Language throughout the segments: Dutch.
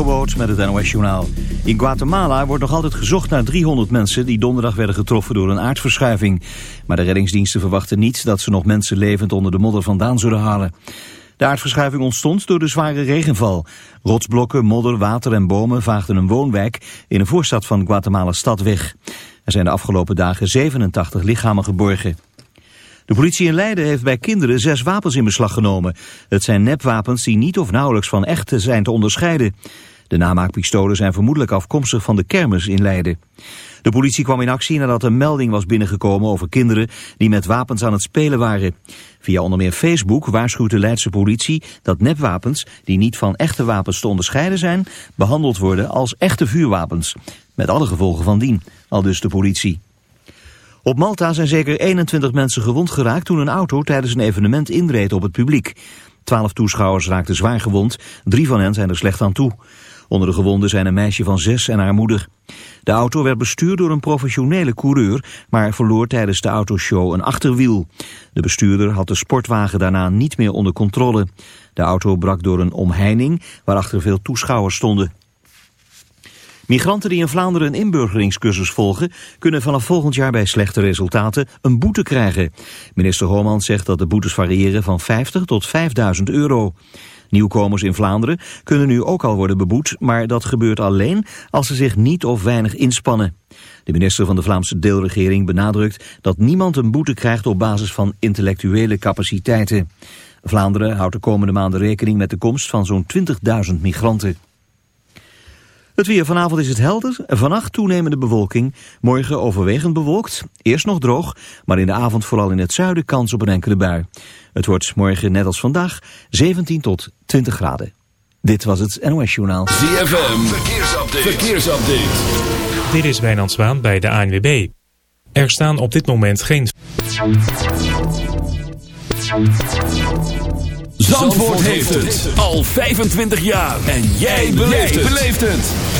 Jobboot met het NOS Journaal. In Guatemala wordt nog altijd gezocht naar 300 mensen die donderdag werden getroffen door een aardverschuiving. Maar de reddingsdiensten verwachten niet dat ze nog mensen levend onder de modder vandaan zullen halen. De aardverschuiving ontstond door de zware regenval. Rotsblokken, modder, water en bomen vaagden een woonwijk in een voorstad van Guatemala stad weg. Er zijn de afgelopen dagen 87 lichamen geborgen. De politie in Leiden heeft bij kinderen zes wapens in beslag genomen. Het zijn nepwapens die niet of nauwelijks van echte zijn te onderscheiden. De namaakpistolen zijn vermoedelijk afkomstig van de kermis in Leiden. De politie kwam in actie nadat een melding was binnengekomen over kinderen die met wapens aan het spelen waren. Via onder meer Facebook waarschuwt de Leidse politie dat nepwapens, die niet van echte wapens te onderscheiden zijn, behandeld worden als echte vuurwapens. Met alle gevolgen van dien, al dus de politie. Op Malta zijn zeker 21 mensen gewond geraakt toen een auto tijdens een evenement inreed op het publiek. Twaalf toeschouwers raakten zwaar gewond, drie van hen zijn er slecht aan toe. Onder de gewonden zijn een meisje van zes en haar moeder. De auto werd bestuurd door een professionele coureur, maar verloor tijdens de autoshow een achterwiel. De bestuurder had de sportwagen daarna niet meer onder controle. De auto brak door een omheining waarachter veel toeschouwers stonden. Migranten die in Vlaanderen een inburgeringscursus volgen... kunnen vanaf volgend jaar bij slechte resultaten een boete krijgen. Minister Hoomans zegt dat de boetes variëren van 50 tot 5000 euro. Nieuwkomers in Vlaanderen kunnen nu ook al worden beboet... maar dat gebeurt alleen als ze zich niet of weinig inspannen. De minister van de Vlaamse deelregering benadrukt... dat niemand een boete krijgt op basis van intellectuele capaciteiten. Vlaanderen houdt de komende maanden rekening met de komst van zo'n 20.000 migranten. Het weer vanavond is het helder. Vannacht toenemende bewolking. Morgen overwegend bewolkt. Eerst nog droog, maar in de avond vooral in het zuiden kans op een enkele bui. Het wordt morgen net als vandaag 17 tot 20 graden. Dit was het NOS Journaal. ZFM, verkeersupdate. verkeersupdate. Dit is Wijnand Zwaan bij de ANWB. Er staan op dit moment geen... Zandvoort heeft het al 25 jaar. En jij beleeft het.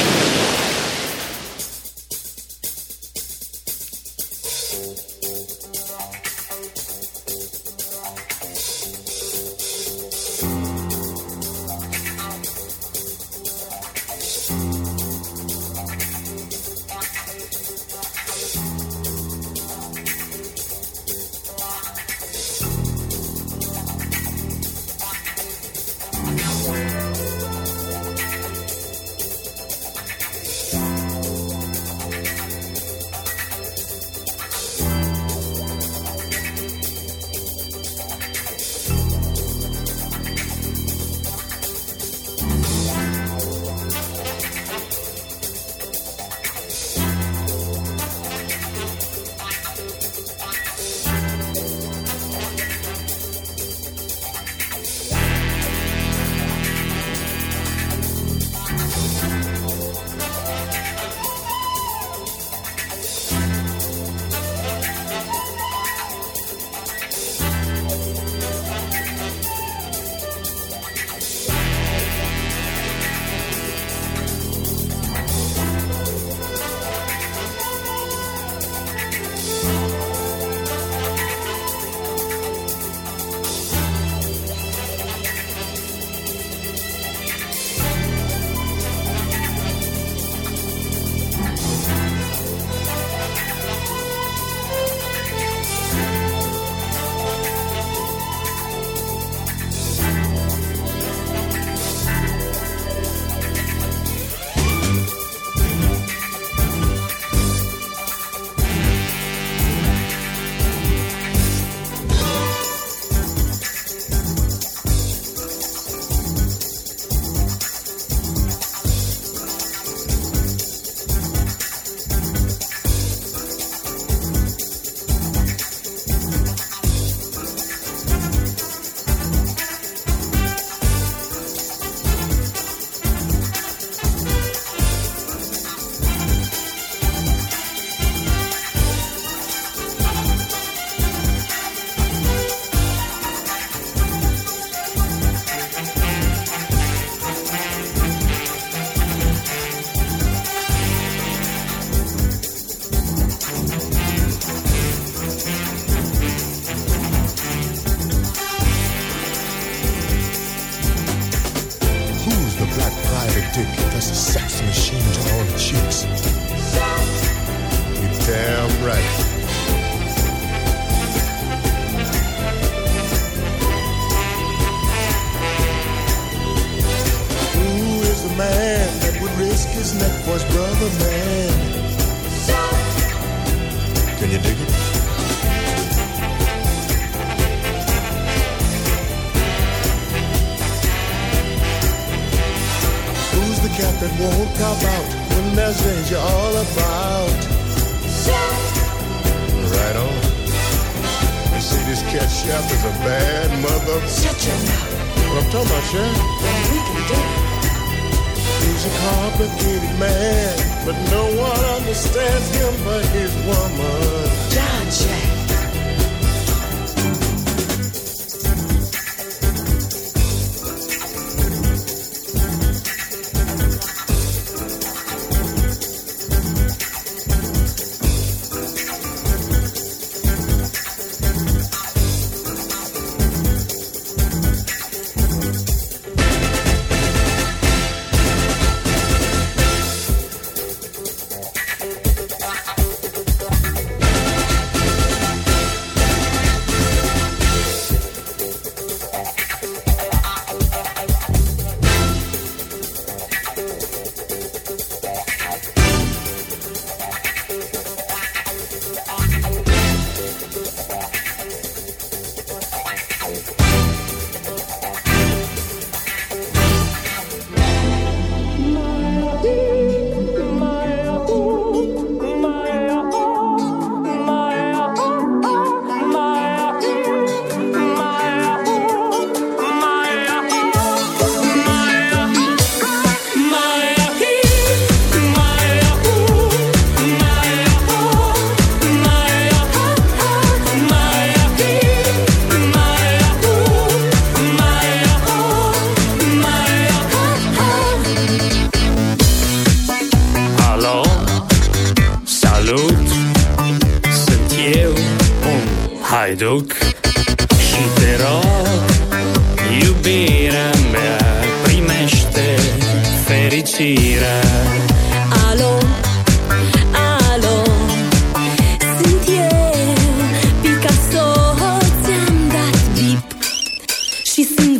One him but his woman.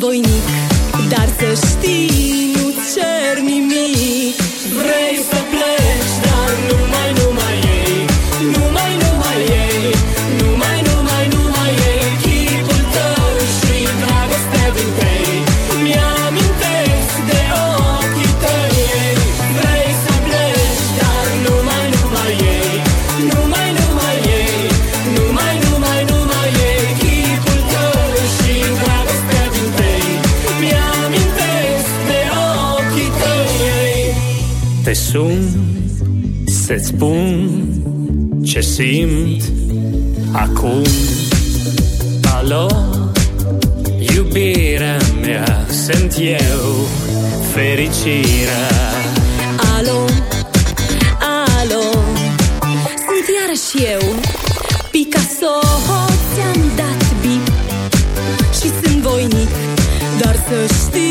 voinic Dar să știi, nu cer nimic. ajung Să-ți spun ce simt acum. Alo, iubirea mea, sunt eu, fericirea. Alo, alo, sunt iarăși eu, Picasso Ți-am dat bip și sunt voinic, dar să știi.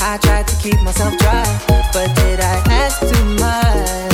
I tried to keep myself dry, but did I ask too much?